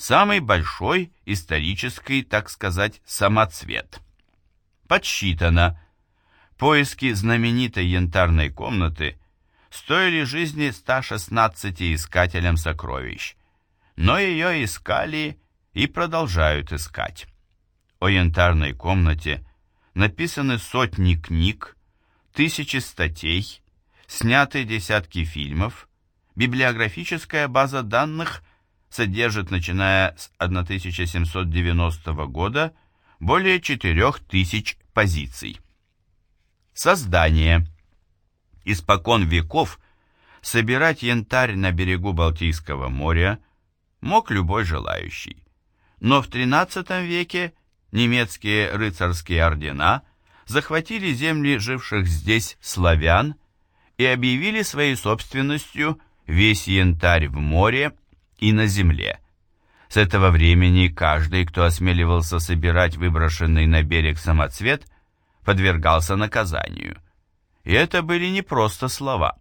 самый большой исторический, так сказать, самоцвет. Подсчитано, поиски знаменитой янтарной комнаты стоили жизни 116 искателям сокровищ, но ее искали и продолжают искать. О янтарной комнате написаны сотни книг, тысячи статей, сняты десятки фильмов, библиографическая база данных содержит, начиная с 1790 года, более 4000 позиций. Создание. Испокон веков собирать янтарь на берегу Балтийского моря мог любой желающий. Но в XIII веке немецкие рыцарские ордена захватили земли живших здесь славян и объявили своей собственностью весь янтарь в море и на земле. С этого времени каждый, кто осмеливался собирать выброшенный на берег самоцвет, подвергался наказанию. И это были не просто слова.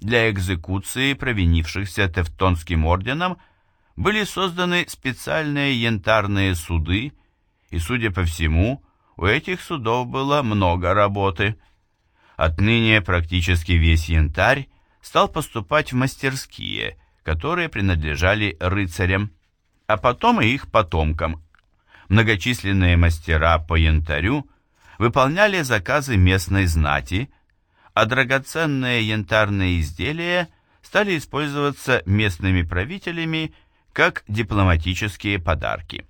Для экзекуции провинившихся Тевтонским орденом были созданы специальные янтарные суды, и, судя по всему, у этих судов было много работы. Отныне практически весь янтарь стал поступать в мастерские, которые принадлежали рыцарям, а потом и их потомкам. Многочисленные мастера по янтарю выполняли заказы местной знати, а драгоценные янтарные изделия стали использоваться местными правителями как дипломатические подарки.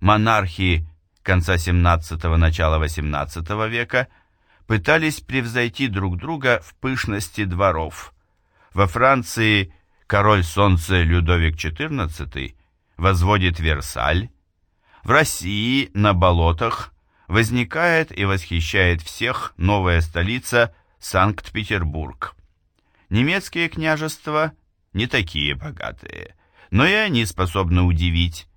Монархи конца 17-го, начала 18 века пытались превзойти друг друга в пышности дворов. Во Франции король солнца Людовик XIV возводит Версаль, в России на болотах возникает и восхищает всех новая столица Санкт-Петербург. Немецкие княжества не такие богатые, но и они способны удивить.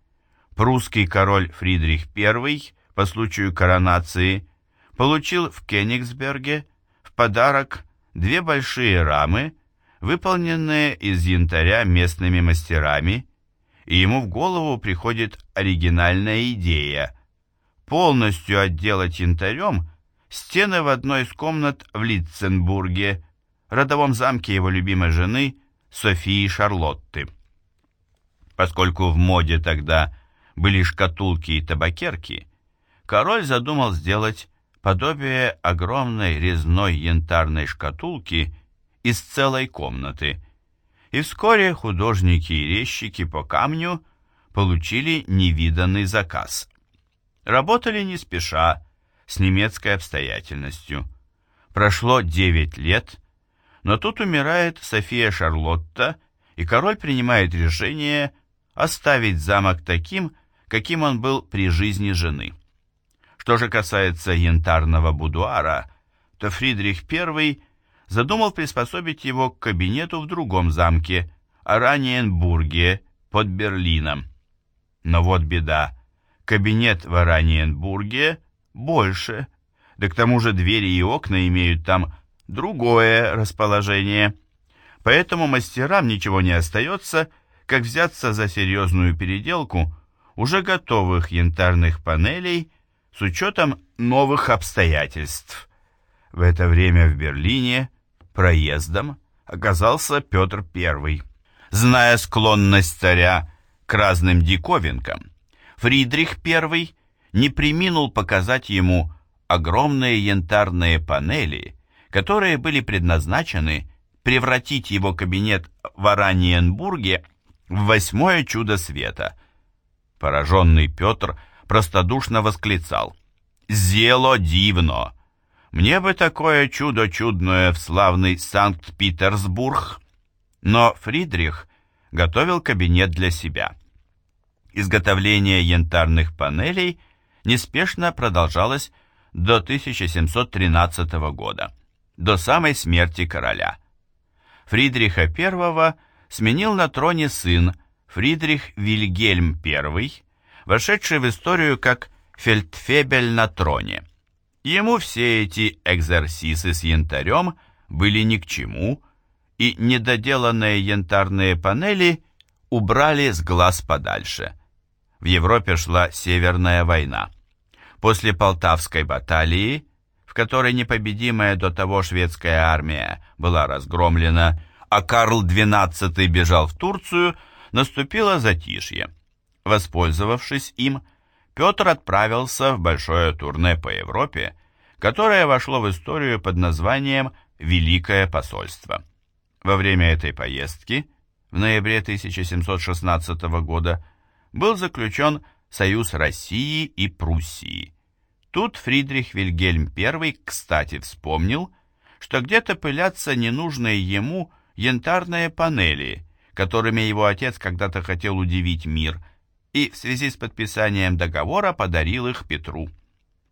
Прусский король Фридрих I по случаю коронации получил в Кенигсберге в подарок две большие рамы, выполненные из янтаря местными мастерами, и ему в голову приходит оригинальная идея полностью отделать янтарем стены в одной из комнат в Литценбурге, родовом замке его любимой жены Софии Шарлотты. Поскольку в моде тогда были шкатулки и табакерки, король задумал сделать подобие огромной резной янтарной шкатулки из целой комнаты, и вскоре художники и резчики по камню получили невиданный заказ. Работали не спеша, с немецкой обстоятельностью. Прошло девять лет, но тут умирает София Шарлотта, и король принимает решение оставить замок таким, каким он был при жизни жены. Что же касается янтарного будуара, то Фридрих I задумал приспособить его к кабинету в другом замке, Ораниенбурге, под Берлином. Но вот беда, кабинет в Ораниенбурге больше, да к тому же двери и окна имеют там другое расположение. Поэтому мастерам ничего не остается, как взяться за серьезную переделку уже готовых янтарных панелей с учетом новых обстоятельств. В это время в Берлине проездом оказался Петр I. Зная склонность царя к разным диковинкам, Фридрих I не приминул показать ему огромные янтарные панели, которые были предназначены превратить его кабинет в Ораниенбурге в восьмое чудо света – Пораженный Петр простодушно восклицал. «Зело дивно! Мне бы такое чудо чудное в славный Санкт-Петербург!» Но Фридрих готовил кабинет для себя. Изготовление янтарных панелей неспешно продолжалось до 1713 года, до самой смерти короля. Фридриха I сменил на троне сын, Фридрих Вильгельм I, вошедший в историю как фельдфебель на троне. Ему все эти экзерсисы с янтарем были ни к чему, и недоделанные янтарные панели убрали с глаз подальше. В Европе шла Северная война. После Полтавской баталии, в которой непобедимая до того шведская армия была разгромлена, а Карл XII бежал в Турцию, наступило затишье. Воспользовавшись им, Петр отправился в большое турне по Европе, которое вошло в историю под названием «Великое посольство». Во время этой поездки, в ноябре 1716 года, был заключен Союз России и Пруссии. Тут Фридрих Вильгельм I, кстати, вспомнил, что где-то пылятся ненужные ему янтарные панели, которыми его отец когда-то хотел удивить мир – и в связи с подписанием договора подарил их Петру.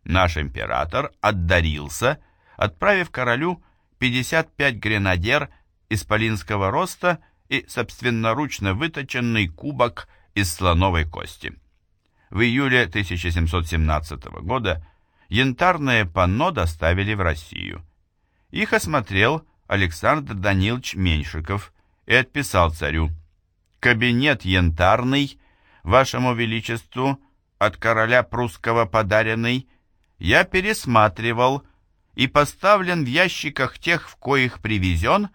Наш император отдарился, отправив королю 55 гренадер исполинского роста и собственноручно выточенный кубок из слоновой кости. В июле 1717 года янтарное панно доставили в Россию. Их осмотрел Александр Данилович Меньшиков и отписал царю «Кабинет янтарный вашему величеству от короля прусского подаренный, я пересматривал и поставлен в ящиках тех, в коих привезен,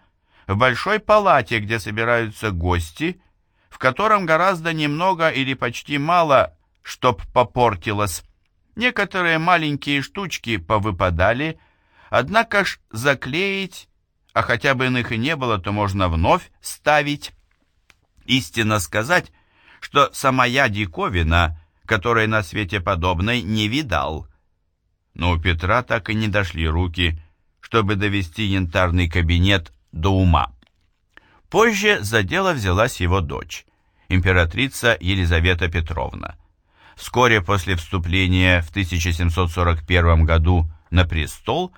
в большой палате, где собираются гости, в котором гораздо немного или почти мало, чтоб попортилось. Некоторые маленькие штучки повыпадали, однако ж заклеить, а хотя бы иных и не было, то можно вновь ставить. Истинно сказать, что самая диковина, которой на свете подобной не видал. Но у Петра так и не дошли руки, чтобы довести янтарный кабинет до ума. Позже за дело взялась его дочь, императрица Елизавета Петровна. Вскоре после вступления в 1741 году на престол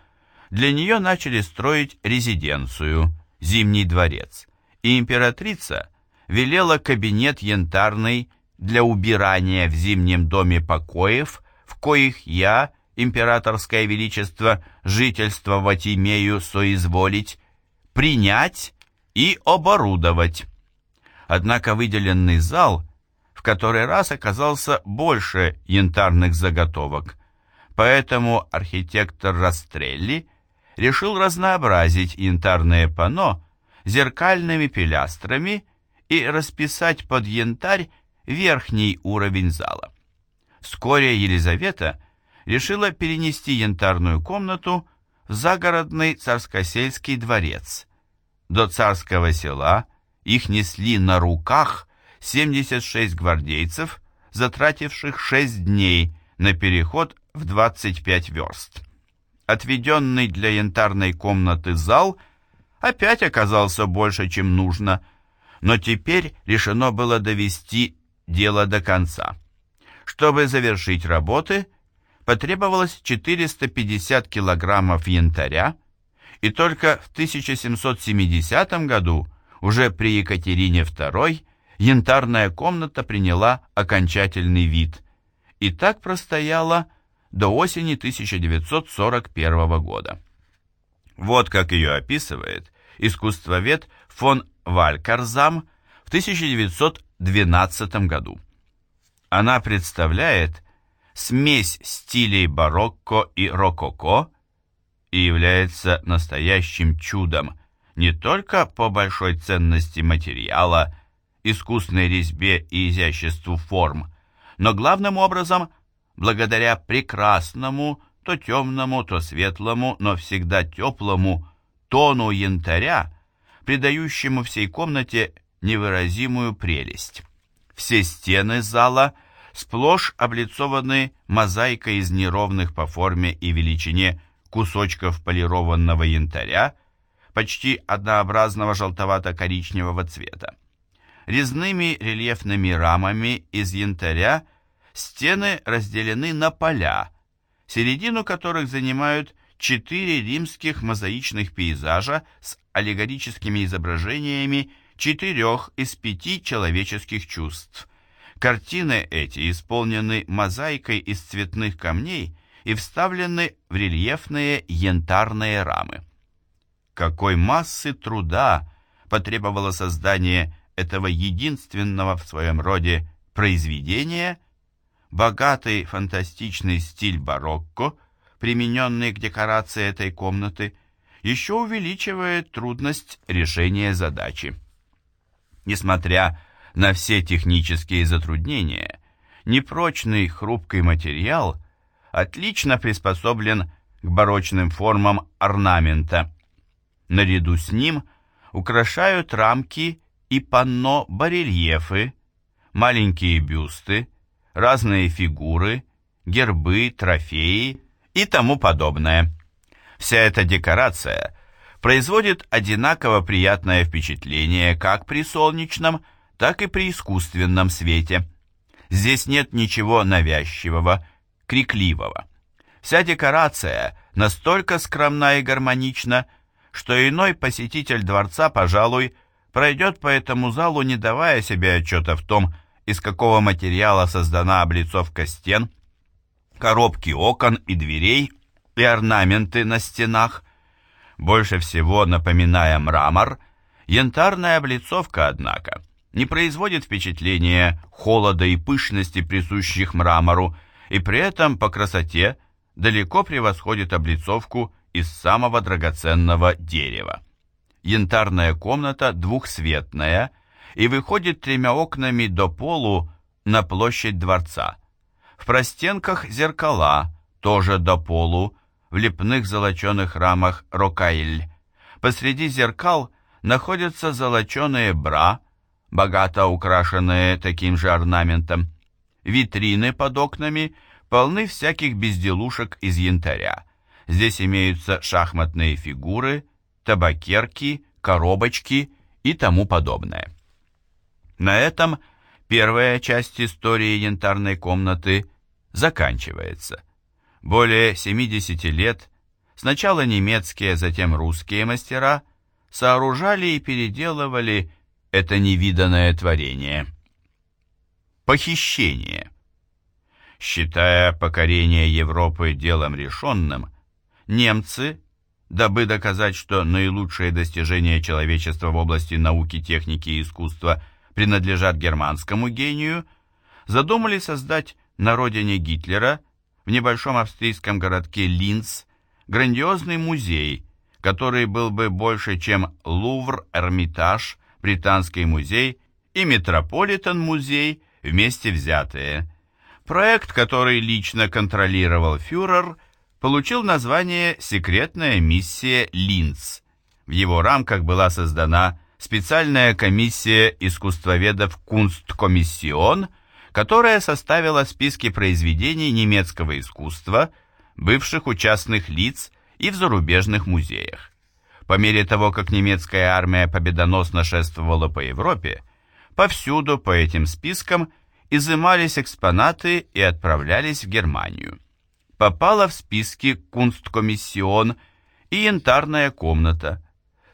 для нее начали строить резиденцию, Зимний дворец, и императрица – велела кабинет янтарный для убирания в зимнем доме покоев, в коих я, императорское величество, жительствовать имею соизволить, принять и оборудовать. Однако выделенный зал в который раз оказался больше янтарных заготовок, поэтому архитектор Растрелли решил разнообразить янтарное панно зеркальными пилястрами и расписать под янтарь верхний уровень зала. Вскоре Елизавета решила перенести янтарную комнату в загородный царскосельский дворец. До царского села их несли на руках 76 гвардейцев, затративших 6 дней на переход в 25 верст. Отведенный для янтарной комнаты зал опять оказался больше, чем нужно – но теперь решено было довести дело до конца. Чтобы завершить работы, потребовалось 450 килограммов янтаря, и только в 1770 году, уже при Екатерине II, янтарная комната приняла окончательный вид, и так простояла до осени 1941 года. Вот как ее описывает искусствовед фон Валькарзам в 1912 году. Она представляет смесь стилей барокко и рококо и является настоящим чудом не только по большой ценности материала, искусной резьбе и изяществу форм, но главным образом благодаря прекрасному, то темному, то светлому, но всегда теплому тону янтаря, придающему всей комнате невыразимую прелесть. Все стены зала сплошь облицованы мозаикой из неровных по форме и величине кусочков полированного янтаря, почти однообразного желтовато-коричневого цвета. Резными рельефными рамами из янтаря стены разделены на поля, середину которых занимают четыре римских мозаичных пейзажа с аллегорическими изображениями четырех из пяти человеческих чувств. Картины эти исполнены мозаикой из цветных камней и вставлены в рельефные янтарные рамы. Какой массы труда потребовало создание этого единственного в своем роде произведения, богатый фантастичный стиль барокко, примененный к декорации этой комнаты, еще увеличивает трудность решения задачи. Несмотря на все технические затруднения, непрочный хрупкий материал отлично приспособлен к барочным формам орнамента. Наряду с ним украшают рамки и панно-барельефы, маленькие бюсты, разные фигуры, гербы, трофеи и тому подобное. Вся эта декорация производит одинаково приятное впечатление как при солнечном, так и при искусственном свете. Здесь нет ничего навязчивого, крикливого. Вся декорация настолько скромна и гармонична, что иной посетитель дворца, пожалуй, пройдет по этому залу, не давая себе отчета в том, из какого материала создана облицовка стен, коробки окон и дверей и орнаменты на стенах. Больше всего напоминая мрамор, янтарная облицовка, однако, не производит впечатления холода и пышности, присущих мрамору, и при этом по красоте далеко превосходит облицовку из самого драгоценного дерева. Янтарная комната двухсветная и выходит тремя окнами до полу на площадь дворца. Простенках зеркала, тоже до полу, в лепных золоченых рамах рокаиль. Посреди зеркал находятся золоченые бра, богато украшенные таким же орнаментом. Витрины под окнами полны всяких безделушек из янтаря. Здесь имеются шахматные фигуры, табакерки, коробочки и тому подобное. На этом первая часть истории янтарной комнаты заканчивается. Более 70 лет сначала немецкие, затем русские мастера сооружали и переделывали это невиданное творение. Похищение. Считая покорение Европы делом решенным, немцы, дабы доказать, что наилучшие достижения человечества в области науки, техники и искусства принадлежат германскому гению, задумали создать на родине Гитлера в небольшом австрийском городке Линц грандиозный музей, который был бы больше, чем Лувр, Эрмитаж, Британский музей и Метрополитен-музей вместе взятые. Проект, который лично контролировал фюрер, получил название «Секретная миссия Линц». В его рамках была создана специальная комиссия искусствоведов «Кунсткомиссион», которая составила списки произведений немецкого искусства, бывших у частных лиц и в зарубежных музеях. По мере того, как немецкая армия победоносно шествовала по Европе, повсюду по этим спискам изымались экспонаты и отправлялись в Германию. Попала в списки Кунсткомиссион и янтарная комната.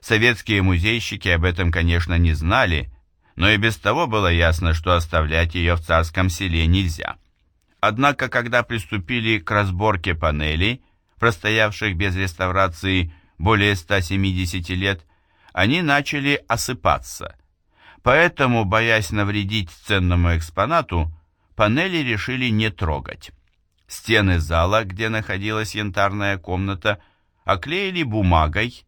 Советские музейщики об этом, конечно, не знали, но и без того было ясно, что оставлять ее в царском селе нельзя. Однако, когда приступили к разборке панелей, простоявших без реставрации более 170 лет, они начали осыпаться. Поэтому, боясь навредить ценному экспонату, панели решили не трогать. Стены зала, где находилась янтарная комната, оклеили бумагой,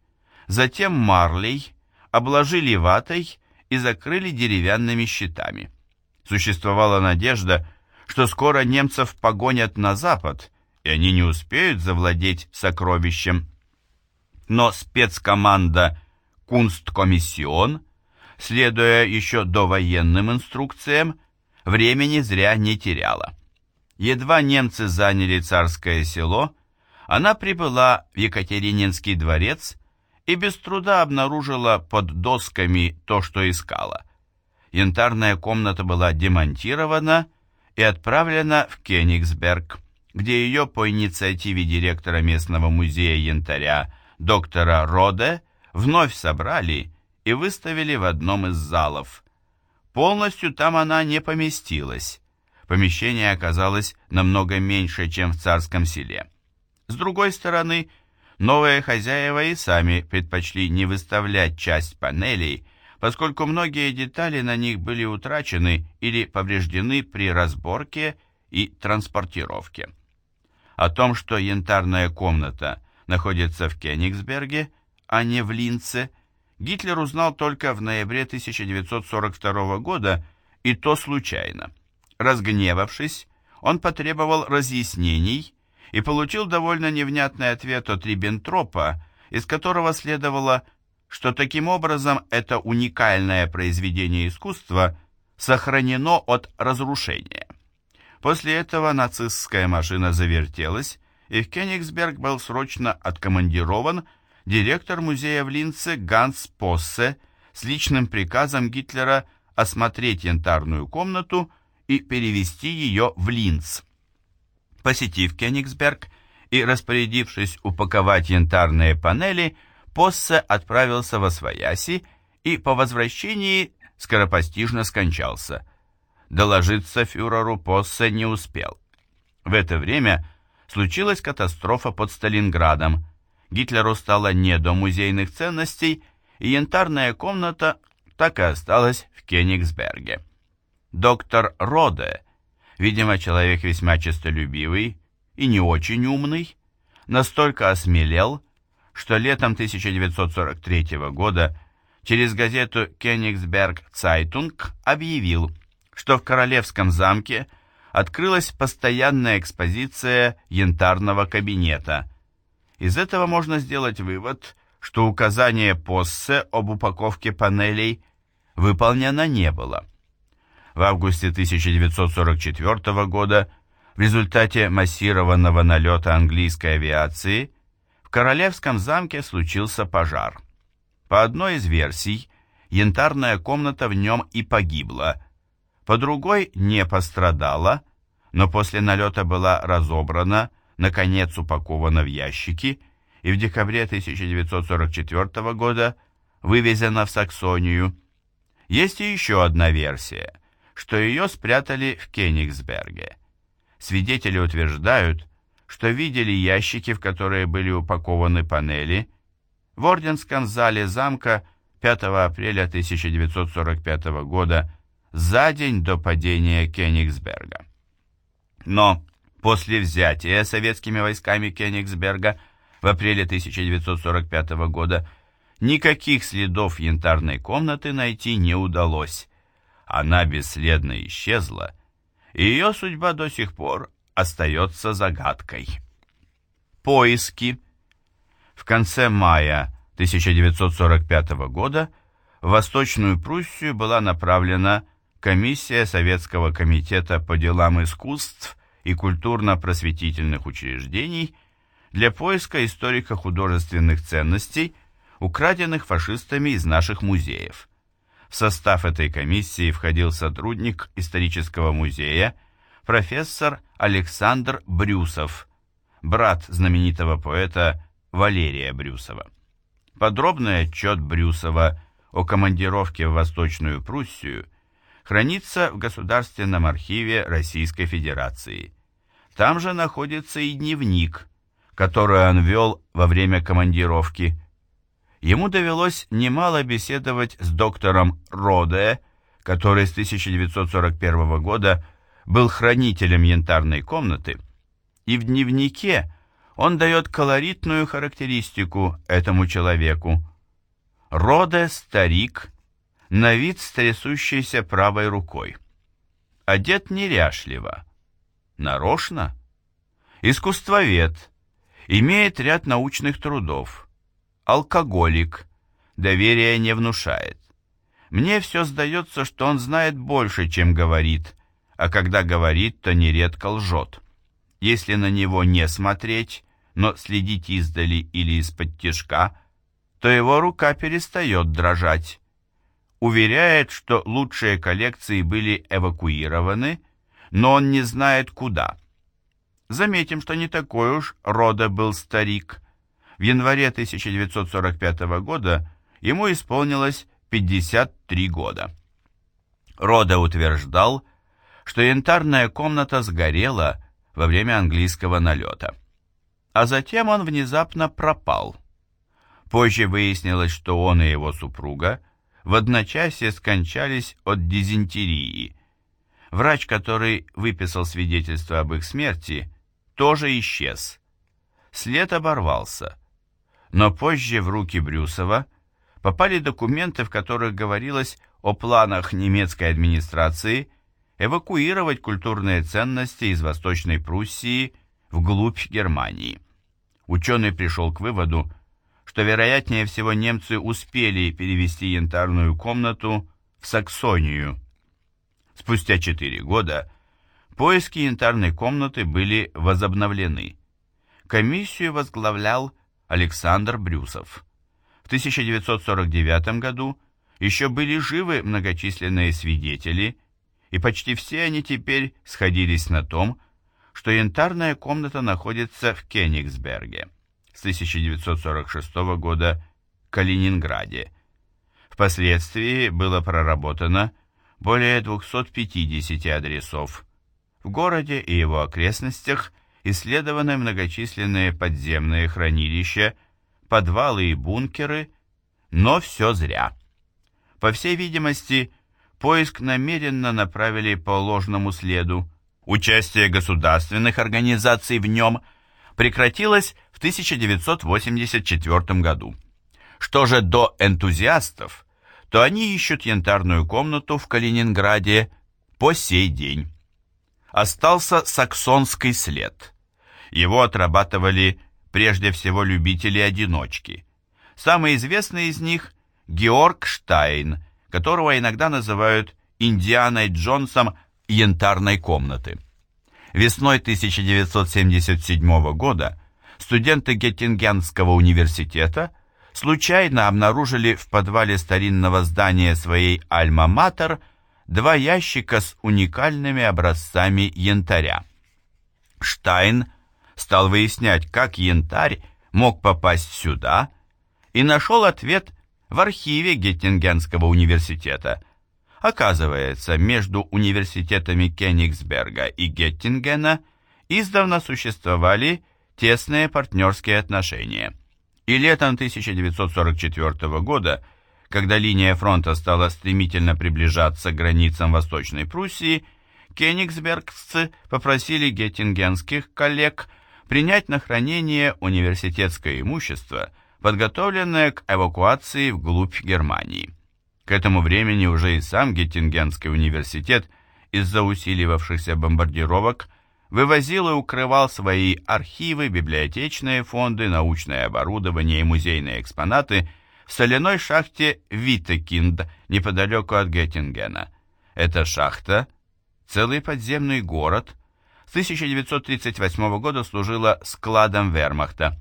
затем марлей, обложили ватой и закрыли деревянными щитами. Существовала надежда, что скоро немцев погонят на запад, и они не успеют завладеть сокровищем. Но спецкоманда «Кунсткомиссион», следуя еще до военным инструкциям, времени зря не теряла. Едва немцы заняли царское село, она прибыла в Екатерининский дворец и без труда обнаружила под досками то, что искала. Янтарная комната была демонтирована и отправлена в Кенигсберг, где ее по инициативе директора местного музея янтаря доктора Роде вновь собрали и выставили в одном из залов. Полностью там она не поместилась. Помещение оказалось намного меньше, чем в царском селе. С другой стороны, Новые хозяева и сами предпочли не выставлять часть панелей, поскольку многие детали на них были утрачены или повреждены при разборке и транспортировке. О том, что янтарная комната находится в Кенигсберге, а не в Линце, Гитлер узнал только в ноябре 1942 года, и то случайно. Разгневавшись, он потребовал разъяснений и получил довольно невнятный ответ от Риббентропа, из которого следовало, что таким образом это уникальное произведение искусства сохранено от разрушения. После этого нацистская машина завертелась, и в Кенигсберг был срочно откомандирован директор музея в Линце Ганс Поссе с личным приказом Гитлера осмотреть янтарную комнату и перевести ее в Линц. Посетив Кенигсберг и распорядившись упаковать янтарные панели, Поссе отправился во Свояси и по возвращении скоропостижно скончался. Доложиться фюреру Поссе не успел. В это время случилась катастрофа под Сталинградом. Гитлеру стало не до музейных ценностей, и янтарная комната так и осталась в Кенигсберге. Доктор Роде, видимо, человек весьма честолюбивый и не очень умный, настолько осмелел, что летом 1943 года через газету «Кенигсберг Цайтунг» объявил, что в Королевском замке открылась постоянная экспозиция янтарного кабинета. Из этого можно сделать вывод, что указание Поссе об упаковке панелей выполнено не было. В августе 1944 года в результате массированного налета английской авиации в Королевском замке случился пожар. По одной из версий, янтарная комната в нем и погибла, по другой не пострадала, но после налета была разобрана, наконец упакована в ящики и в декабре 1944 года вывезена в Саксонию. Есть и еще одна версия – что ее спрятали в Кенигсберге. Свидетели утверждают, что видели ящики, в которые были упакованы панели, в Орденском зале замка 5 апреля 1945 года за день до падения Кенигсберга. Но после взятия советскими войсками Кенигсберга в апреле 1945 года никаких следов янтарной комнаты найти не удалось, она бесследно исчезла, и ее судьба до сих пор остается загадкой. Поиски. В конце мая 1945 года в Восточную Пруссию была направлена комиссия Советского комитета по делам искусств и культурно-просветительных учреждений для поиска историко-художественных ценностей, украденных фашистами из наших музеев. В состав этой комиссии входил сотрудник исторического музея, профессор Александр Брюсов, брат знаменитого поэта Валерия Брюсова. Подробный отчет Брюсова о командировке в Восточную Пруссию хранится в Государственном архиве Российской Федерации. Там же находится и дневник, который он вел во время командировки ему довелось немало беседовать с доктором Роде, который с 1941 года был хранителем янтарной комнаты, и в дневнике он дает колоритную характеристику этому человеку. Роде – старик, на вид с трясущейся правой рукой. Одет неряшливо. Нарочно? Искусствовед. Имеет ряд научных трудов алкоголик, доверия не внушает. Мне все сдается, что он знает больше, чем говорит, а когда говорит, то нередко лжет. Если на него не смотреть, но следить издали или из-под тишка, то его рука перестает дрожать. Уверяет, что лучшие коллекции были эвакуированы, но он не знает куда. Заметим, что не такой уж рода был старик – в январе 1945 года ему исполнилось 53 года. Рода утверждал, что янтарная комната сгорела во время английского налета. А затем он внезапно пропал. Позже выяснилось, что он и его супруга в одночасье скончались от дизентерии. Врач, который выписал свидетельство об их смерти, тоже исчез. След оборвался. Но позже в руки Брюсова попали документы, в которых говорилось о планах немецкой администрации эвакуировать культурные ценности из Восточной Пруссии вглубь Германии. Ученый пришел к выводу, что вероятнее всего немцы успели перевести янтарную комнату в Саксонию. Спустя четыре года поиски янтарной комнаты были возобновлены. Комиссию возглавлял Александр Брюсов. В 1949 году еще были живы многочисленные свидетели, и почти все они теперь сходились на том, что янтарная комната находится в Кенигсберге с 1946 года Калининграде. Впоследствии было проработано более 250 адресов. В городе и его окрестностях исследованы многочисленные подземные хранилища, подвалы и бункеры, но все зря. По всей видимости, поиск намеренно направили по ложному следу. Участие государственных организаций в нем прекратилось в 1984 году. Что же до энтузиастов, то они ищут янтарную комнату в Калининграде по сей день. Остался саксонский след. Его отрабатывали прежде всего любители-одиночки. Самый известный из них – Георг Штайн, которого иногда называют Индианой Джонсом янтарной комнаты. Весной 1977 года студенты Геттингенского университета случайно обнаружили в подвале старинного здания своей «Альма-Матер» два ящика с уникальными образцами янтаря. Штайн стал выяснять, как янтарь мог попасть сюда, и нашел ответ в архиве Геттингенского университета. Оказывается, между университетами Кенигсберга и Геттингена издавна существовали тесные партнерские отношения. И летом 1944 года, когда линия фронта стала стремительно приближаться к границам Восточной Пруссии, кенигсбергцы попросили геттингенских коллег принять на хранение университетское имущество, подготовленное к эвакуации вглубь Германии. К этому времени уже и сам Геттингенский университет из-за усиливавшихся бомбардировок вывозил и укрывал свои архивы, библиотечные фонды, научное оборудование и музейные экспонаты в соляной шахте Витекинд неподалеку от Геттингена. Эта шахта, целый подземный город, с 1938 года служила складом вермахта.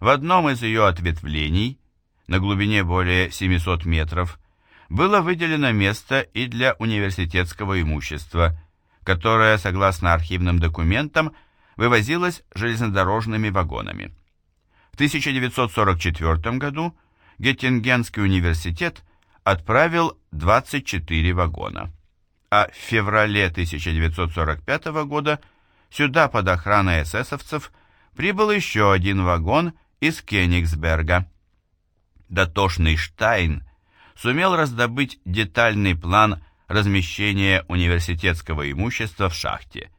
В одном из ее ответвлений, на глубине более 700 метров, было выделено место и для университетского имущества, которое, согласно архивным документам, вывозилось железнодорожными вагонами. В 1944 году Геттингенский университет отправил 24 вагона, а в феврале 1945 года Сюда под охраной эсэсовцев прибыл еще один вагон из Кенигсберга. Дотошный Штайн сумел раздобыть детальный план размещения университетского имущества в шахте.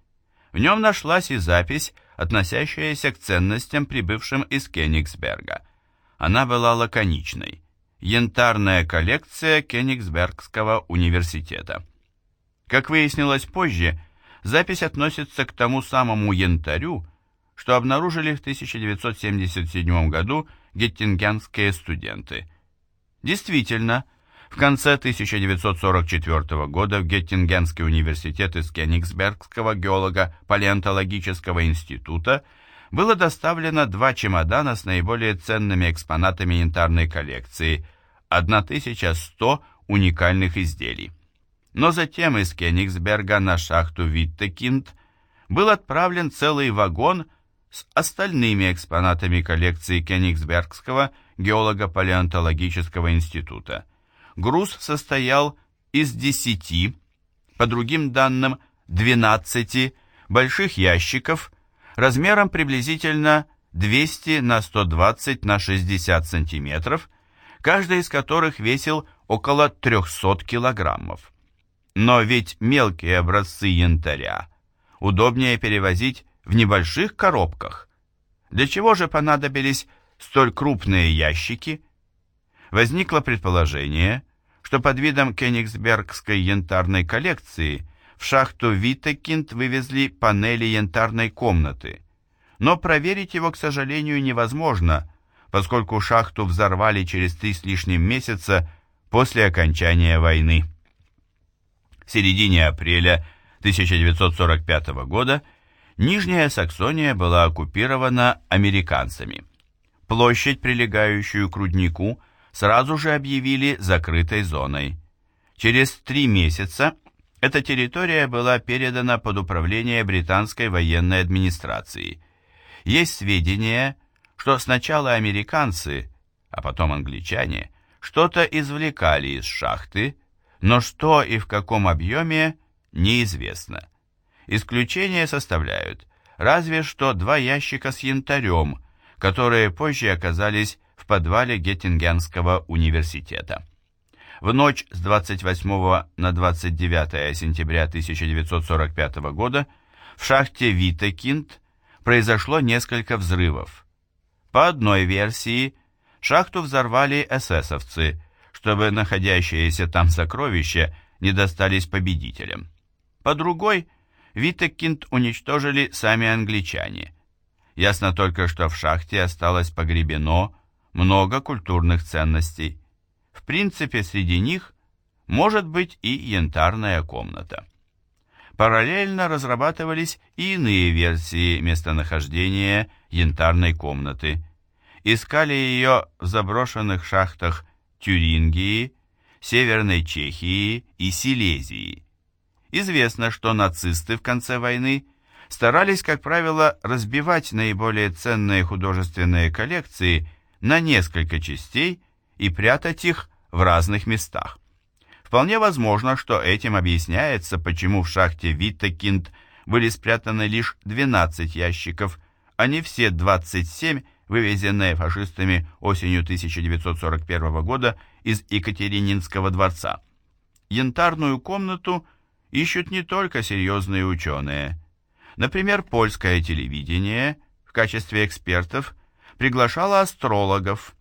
В нем нашлась и запись, относящаяся к ценностям, прибывшим из Кенигсберга. Она была лаконичной. Янтарная коллекция Кенигсбергского университета. Как выяснилось позже, Запись относится к тому самому янтарю, что обнаружили в 1977 году геттингенские студенты. Действительно, в конце 1944 года в Геттингенский университет из Кенигсбергского геолого-палеонтологического института было доставлено два чемодана с наиболее ценными экспонатами янтарной коллекции, 1100 уникальных изделий но затем из Кенигсберга на шахту Виттекинд был отправлен целый вагон с остальными экспонатами коллекции Кенигсбергского геолого-палеонтологического института. Груз состоял из 10, по другим данным 12 больших ящиков размером приблизительно 200 на 120 на 60 сантиметров, каждый из которых весил около 300 килограммов. Но ведь мелкие образцы янтаря удобнее перевозить в небольших коробках. Для чего же понадобились столь крупные ящики? Возникло предположение, что под видом Кенигсбергской янтарной коллекции в шахту Витекинд вывезли панели янтарной комнаты. Но проверить его, к сожалению, невозможно, поскольку шахту взорвали через три с лишним месяца после окончания войны. В середине апреля 1945 года Нижняя Саксония была оккупирована американцами. Площадь, прилегающую к руднику, сразу же объявили закрытой зоной. Через три месяца эта территория была передана под управление британской военной администрации. Есть сведения, что сначала американцы, а потом англичане, что-то извлекали из шахты, но что и в каком объеме неизвестно. Исключение составляют разве что два ящика с янтарем, которые позже оказались в подвале Геттингенского университета. В ночь с 28 на 29 сентября 1945 года в шахте Витекинд произошло несколько взрывов. По одной версии, шахту взорвали эсэсовцы, чтобы находящиеся там сокровища не достались победителям. По другой – Витекинд уничтожили сами англичане. Ясно только, что в шахте осталось погребено много культурных ценностей. В принципе, среди них может быть и янтарная комната. Параллельно разрабатывались и иные версии местонахождения янтарной комнаты. Искали ее в заброшенных шахтах Тюрингии, Северной Чехии и Силезии. Известно, что нацисты в конце войны старались, как правило, разбивать наиболее ценные художественные коллекции на несколько частей и прятать их в разных местах. Вполне возможно, что этим объясняется, почему в шахте Виттекинд были спрятаны лишь 12 ящиков, а не все 27, вывезенные фашистами осенью 1941 года из Екатерининского дворца. Янтарную комнату ищут не только серьезные ученые. Например, польское телевидение в качестве экспертов приглашало астрологов.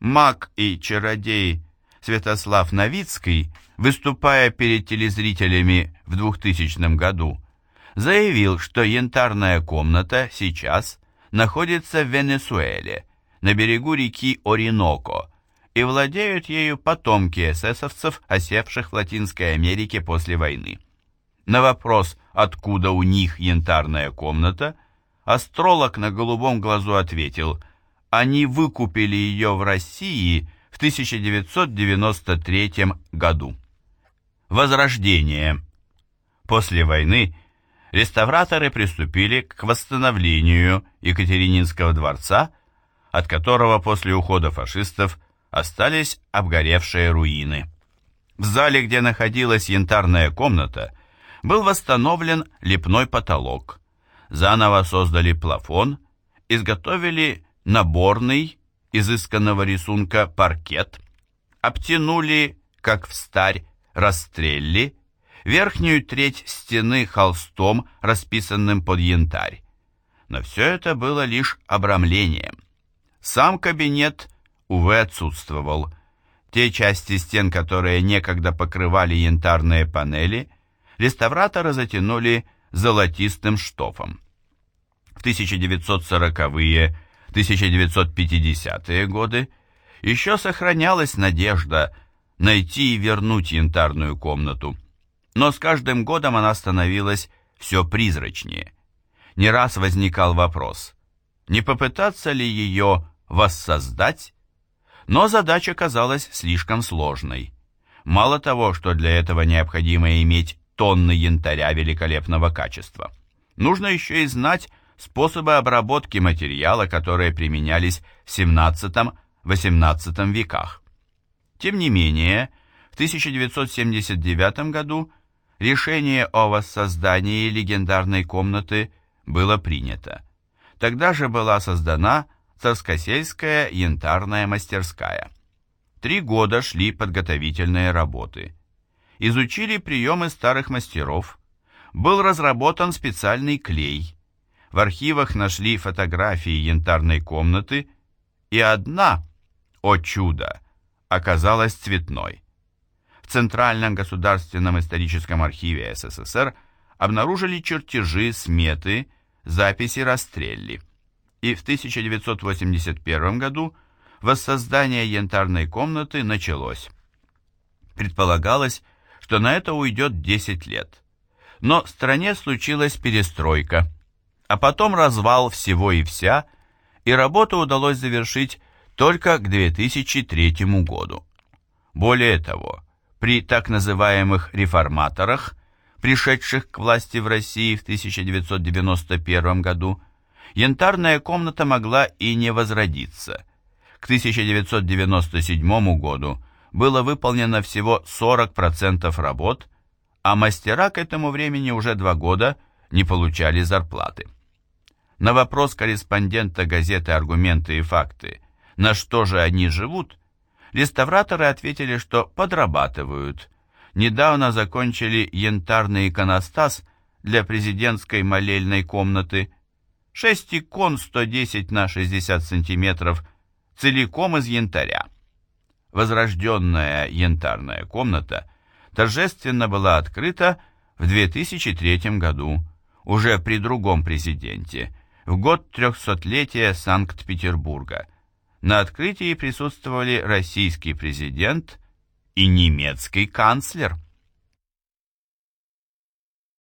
Маг и чародей Святослав Новицкий, выступая перед телезрителями в 2000 году, заявил, что янтарная комната сейчас находится в Венесуэле, на берегу реки Ориноко, и владеют ею потомки эсэсовцев, осевших в Латинской Америке после войны. На вопрос, откуда у них янтарная комната, астролог на голубом глазу ответил, они выкупили ее в России в 1993 году. Возрождение. После войны реставраторы приступили к восстановлению Екатерининского дворца, от которого после ухода фашистов остались обгоревшие руины. В зале, где находилась янтарная комната, был восстановлен лепной потолок, заново создали плафон, изготовили наборный, изысканного рисунка паркет, обтянули, как в старь, расстрелли, верхнюю треть стены холстом, расписанным под янтарь. Но все это было лишь обрамлением. Сам кабинет, увы, отсутствовал. Те части стен, которые некогда покрывали янтарные панели, реставраторы затянули золотистым штофом. В 1940-е, 1950-е годы еще сохранялась надежда найти и вернуть янтарную комнату, но с каждым годом она становилась все призрачнее. Не раз возникал вопрос, не попытаться ли ее воссоздать? Но задача казалась слишком сложной. Мало того, что для этого необходимо иметь тонны янтаря великолепного качества. Нужно еще и знать способы обработки материала, которые применялись в XVII-XVIII веках. Тем не менее, в 1979 году решение о воссоздании легендарной комнаты было принято. Тогда же была создана Царскосельская янтарная мастерская. Три года шли подготовительные работы. Изучили приемы старых мастеров. Был разработан специальный клей. В архивах нашли фотографии янтарной комнаты, и одна, о чудо, оказалась цветной. В Центральном государственном историческом архиве СССР обнаружили чертежи, сметы, записи Растрелли. И в 1981 году воссоздание янтарной комнаты началось. Предполагалось, что на это уйдет 10 лет. Но в стране случилась перестройка, а потом развал всего и вся, и работу удалось завершить только к 2003 году. Более того, при так называемых реформаторах, пришедших к власти в России в 1991 году, янтарная комната могла и не возродиться. К 1997 году было выполнено всего 40% работ, а мастера к этому времени уже два года не получали зарплаты. На вопрос корреспондента газеты «Аргументы и факты», на что же они живут, реставраторы ответили, что подрабатывают. Недавно закончили янтарный иконостас для президентской молельной комнаты. Шесть икон 110 на 60 сантиметров, целиком из янтаря. Возрожденная янтарная комната торжественно была открыта в 2003 году, уже при другом президенте – в год трехсотлетия Санкт-Петербурга. На открытии присутствовали российский президент и немецкий канцлер.